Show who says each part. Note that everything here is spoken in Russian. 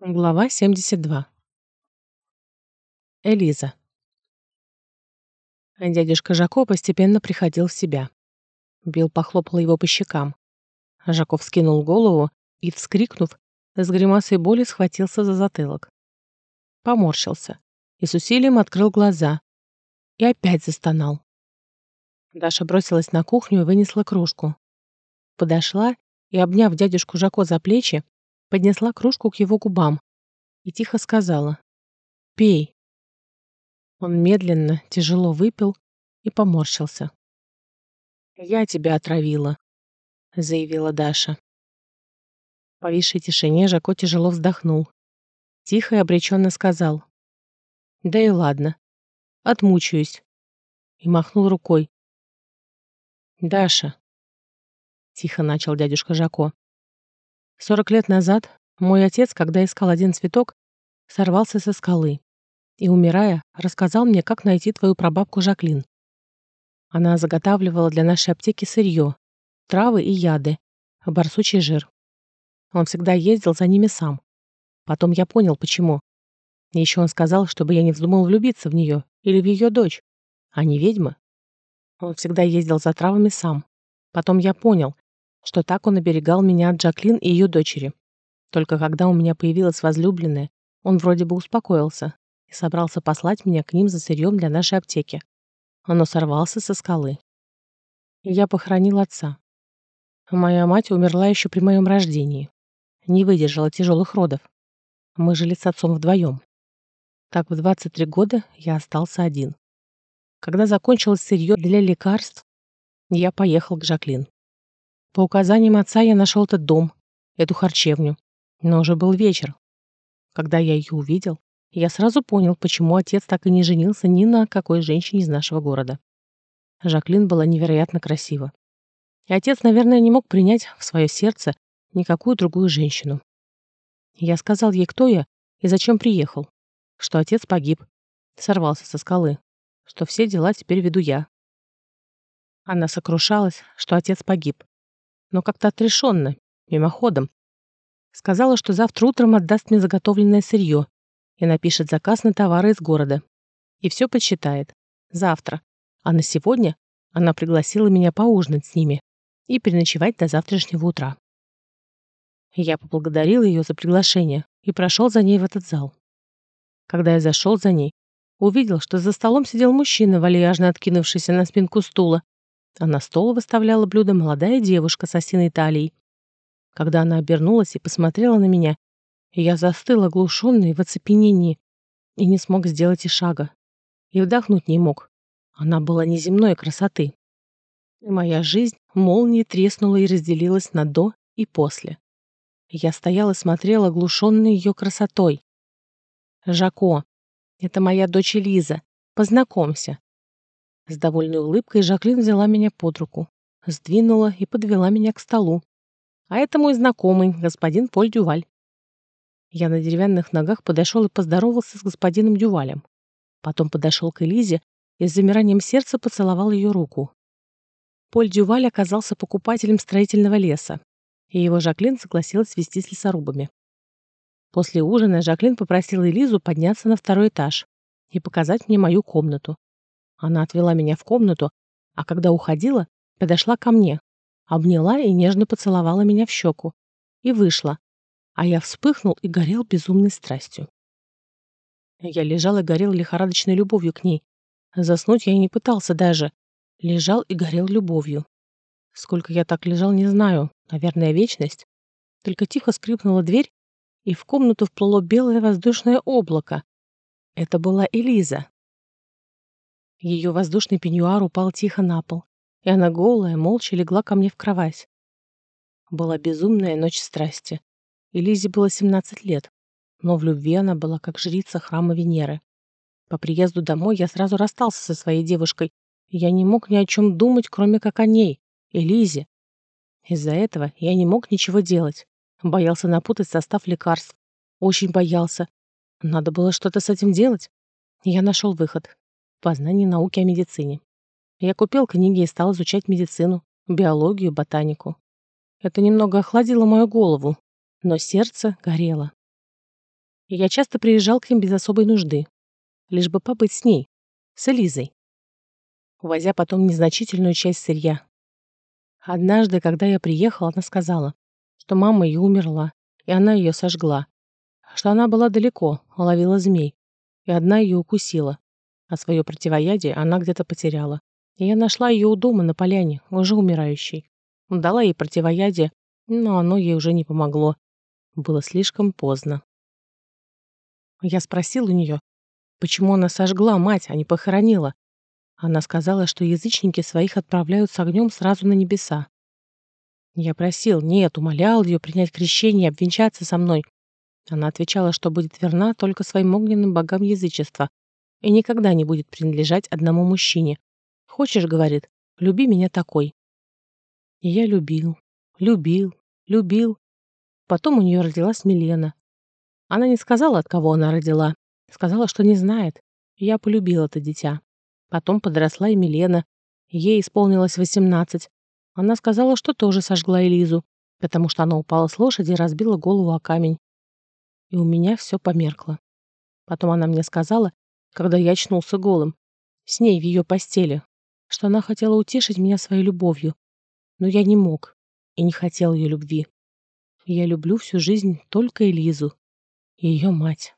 Speaker 1: Глава 72. Элиза. Дядюшка Жако постепенно приходил в себя. Билл похлопал его по щекам. Жако вскинул голову и, вскрикнув, с гримасой боли схватился за затылок. Поморщился и с усилием открыл глаза. И опять застонал. Даша бросилась на кухню и вынесла кружку. Подошла и, обняв дядюшку Жако за плечи, поднесла кружку к его губам и тихо сказала «Пей». Он медленно, тяжело выпил и поморщился. «Я тебя отравила», — заявила Даша. В повисшей тишине Жако тяжело вздохнул. Тихо и обреченно сказал «Да и ладно, отмучаюсь», и махнул рукой. «Даша», — тихо начал дядюшка Жако, Сорок лет назад мой отец, когда искал один цветок, сорвался со скалы и, умирая, рассказал мне, как найти твою прабабку Жаклин. Она заготавливала для нашей аптеки сырье, травы и яды, барсучий жир. Он всегда ездил за ними сам. Потом я понял, почему. Еще он сказал, чтобы я не вздумал влюбиться в нее или в ее дочь, а не ведьмы. Он всегда ездил за травами сам. Потом я понял, что так он оберегал меня от Джаклин и ее дочери. Только когда у меня появилась возлюбленная, он вроде бы успокоился и собрался послать меня к ним за сырьем для нашей аптеки. Оно сорвался со скалы. Я похоронил отца. Моя мать умерла еще при моем рождении. Не выдержала тяжелых родов. Мы жили с отцом вдвоем. Так в 23 года я остался один. Когда закончилось сырье для лекарств, я поехал к Жаклин. По указаниям отца я нашел этот дом, эту харчевню. Но уже был вечер. Когда я ее увидел, я сразу понял, почему отец так и не женился ни на какой женщине из нашего города. Жаклин была невероятно красива. И отец, наверное, не мог принять в свое сердце никакую другую женщину. Я сказал ей, кто я и зачем приехал, что отец погиб, сорвался со скалы, что все дела теперь веду я. Она сокрушалась, что отец погиб, но как-то отрешенно, мимоходом. Сказала, что завтра утром отдаст мне заготовленное сырье и напишет заказ на товары из города. И все подсчитает. Завтра. А на сегодня она пригласила меня поужинать с ними и переночевать до завтрашнего утра. Я поблагодарил ее за приглашение и прошел за ней в этот зал. Когда я зашел за ней, увидел, что за столом сидел мужчина, вальяжно откинувшийся на спинку стула а на стол выставляла блюдо молодая девушка с осиной талией. Когда она обернулась и посмотрела на меня, я застыл оглушенный в оцепенении и не смог сделать и шага. И вдохнуть не мог. Она была неземной красоты. И моя жизнь молнией треснула и разделилась на «до» и «после». Я стоял и смотрел, оглушенный ее красотой. «Жако, это моя дочь Лиза. Познакомься. С довольной улыбкой Жаклин взяла меня под руку, сдвинула и подвела меня к столу. А это мой знакомый, господин Поль Дюваль. Я на деревянных ногах подошел и поздоровался с господином Дювалем. Потом подошел к Элизе и с замиранием сердца поцеловал ее руку. Поль Дюваль оказался покупателем строительного леса, и его Жаклин согласилась вести с лесорубами. После ужина Жаклин попросила Элизу подняться на второй этаж и показать мне мою комнату, она отвела меня в комнату, а когда уходила, подошла ко мне, обняла и нежно поцеловала меня в щеку. И вышла, а я вспыхнул и горел безумной страстью. Я лежал и горел лихорадочной любовью к ней. Заснуть я и не пытался даже. Лежал и горел любовью. Сколько я так лежал, не знаю. Наверное, вечность. Только тихо скрипнула дверь, и в комнату вплыло белое воздушное облако. Это была Элиза. Ее воздушный пеньюар упал тихо на пол, и она голая, молча легла ко мне в кровать. Была безумная ночь страсти. И Лизе было 17 лет, но в любви она была как жрица храма Венеры. По приезду домой я сразу расстался со своей девушкой, я не мог ни о чем думать, кроме как о ней, Элизе. Из-за этого я не мог ничего делать. Боялся напутать состав лекарств. Очень боялся. Надо было что-то с этим делать. Я нашел выход познание науки о медицине. Я купил книги и стал изучать медицину, биологию, ботанику. Это немного охладило мою голову, но сердце горело. Я часто приезжал к ним без особой нужды, лишь бы побыть с ней, с Элизой, увозя потом незначительную часть сырья. Однажды, когда я приехал, она сказала, что мама ее умерла, и она ее сожгла, что она была далеко, ловила змей, и одна ее укусила, а свое противоядие она где-то потеряла. И я нашла ее у дома на поляне, уже умирающей. Дала ей противоядие, но оно ей уже не помогло. Было слишком поздно. Я спросил у нее, почему она сожгла мать, а не похоронила. Она сказала, что язычники своих отправляют с огнем сразу на небеса. Я просил, нет, умолял ее принять крещение и обвенчаться со мной. Она отвечала, что будет верна только своим огненным богам язычества и никогда не будет принадлежать одному мужчине. Хочешь, говорит, люби меня такой. И я любил, любил, любил. Потом у нее родилась Милена. Она не сказала, от кого она родила. Сказала, что не знает. я полюбил это дитя. Потом подросла и Милена. Ей исполнилось восемнадцать. Она сказала, что тоже сожгла Элизу, потому что она упала с лошади и разбила голову о камень. И у меня все померкло. Потом она мне сказала, когда я очнулся голым, с ней в ее постели, что она хотела утешить меня своей любовью, но я не мог и не хотел ее любви. Я люблю всю жизнь только Элизу и ее мать.